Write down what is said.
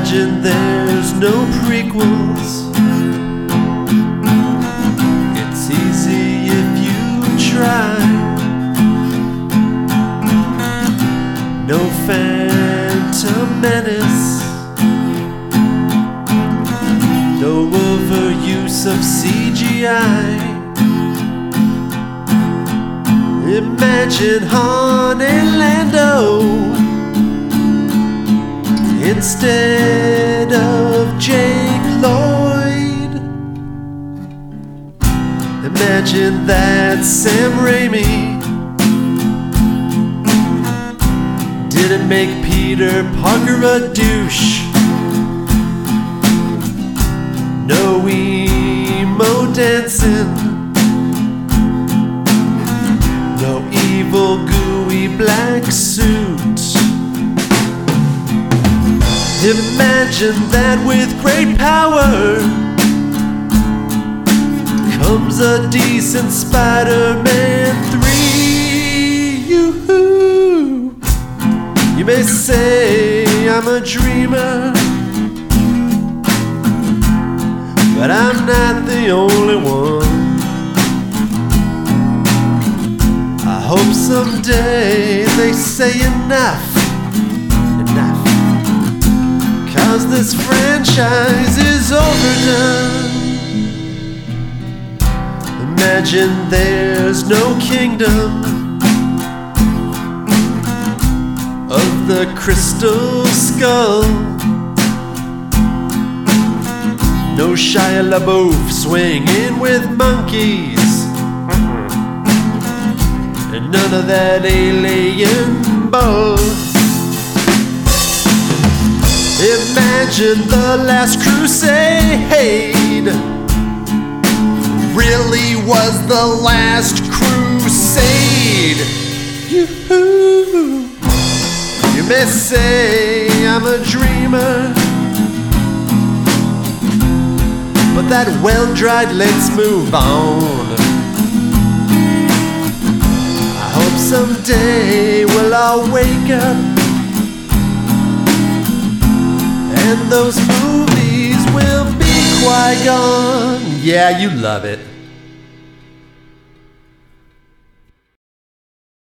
Imagine there's no prequels. It's easy if you try. No phantom menace. No overuse of CGI. Imagine Han and Lando instead of Jake Lloyd. Imagine that Sam Raimi didn't make Peter Parker a douche. No emo dancing. No evil gooey black suit. Imagine that with great power comes a decent Spider-Man 3. Yoo-hoo. You may say I'm a dreamer, but I'm not the only one. I hope someday they say enough. This franchise is overdone. Imagine there's no kingdom of the crystal skull. No Shia LaBeouf swinging with monkeys. And none of that alien bull. Imagine the last crusade really was the last crusade. Yoo-hoo. You may say I'm a dreamer, but that well dried, let's move on. I hope someday we'll all wake up and those movies will be Qui Gon. Yeah, you love it.